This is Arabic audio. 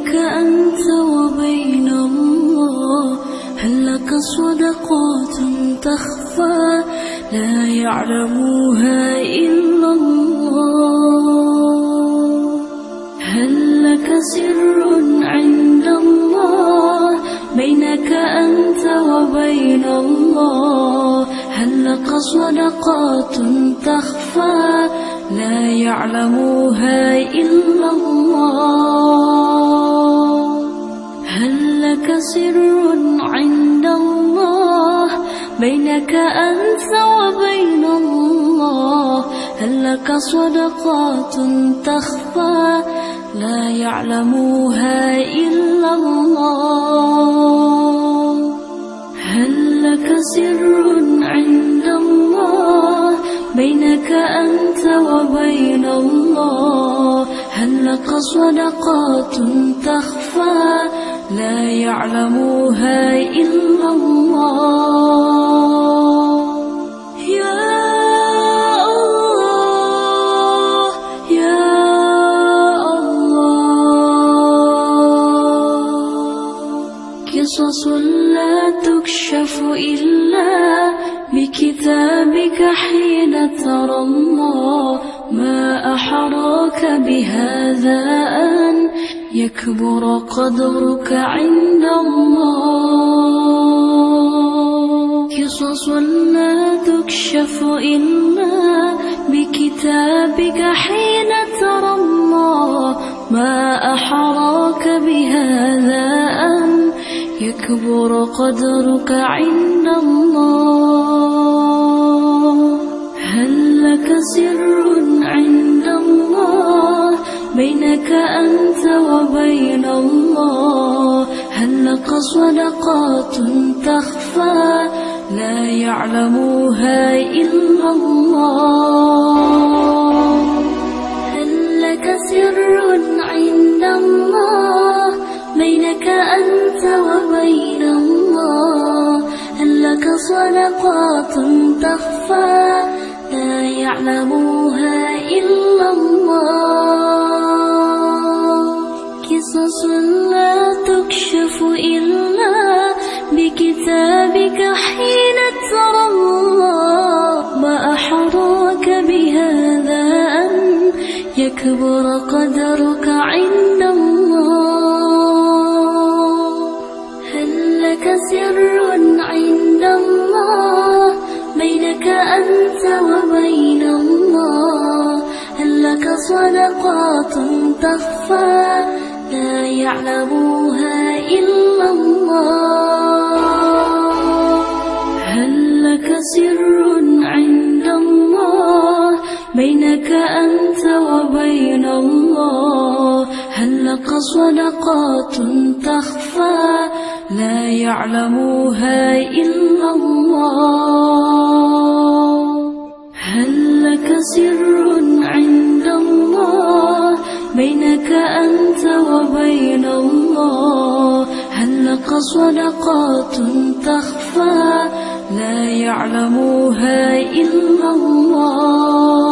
بينك أنت وبين الله هل لك صدقات تخفى؟ لا يعلمها إلا الله. هل لك سر عند الله؟ بينك أنت وبين الله هل لك صدقات تخفى؟ لا يعلمها إلا الله. سر عند الله بينك أنت وبين الله. هل لك صدقات تخفى؟ لا يعلمها إلا الله. هل لك سر عند الله؟ بينك أنت وبين الله. هل لك صدقات تخفى؟ لا يعلمها إلا الله. يا الله يا الله. قصص لا تكشف إلا بكتابك حين ترى الله ما أحراك بهذا أن يكبر قدرك عند الله. قصص لا تكشف إلا بكتابك حين ترى الله. ما أحراك بهذا أن يكبر قدرك عند الله. الله. هل لك صدقات تخفى؟ لا يعلمها إلا الله. هل لك سر عند الله؟ بينك أنت وبين الله. هل لك صدقات تخفى؟ لا يعلمها إلا الله. قصص لا تكشف إلا بكتابك حين ترى الله. ما أحراك بهذا أن يكبر قدرك عند الله. هل لك سر عند الله؟ بينك أنت وبين الله. هل لك صدقات تخفى لا يعلمها إلا الله. هل لك سر عند الله بينك أنت وبين الله؟ هل لك صدقات تخفى لا يعلمها إلا الله؟ هل لك صدقات تخفى لا يعلمها إلا الله؟